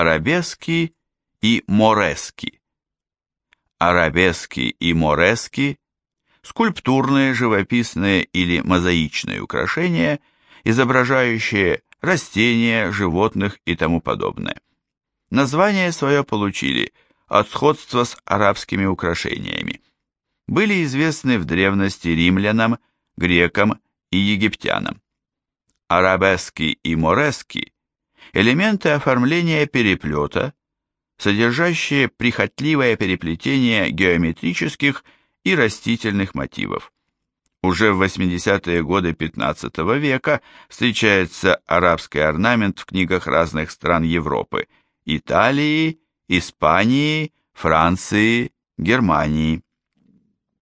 Арабески и морески. Арабески и морески – скульптурные, живописные или мозаичные украшения, изображающие растения, животных и тому подобное. Название свое получили от сходства с арабскими украшениями. Были известны в древности римлянам, грекам и египтянам. Арабески и морески – элементы оформления переплета, содержащие прихотливое переплетение геометрических и растительных мотивов. Уже в 80-е годы XV века встречается арабский орнамент в книгах разных стран Европы – Италии, Испании, Франции, Германии.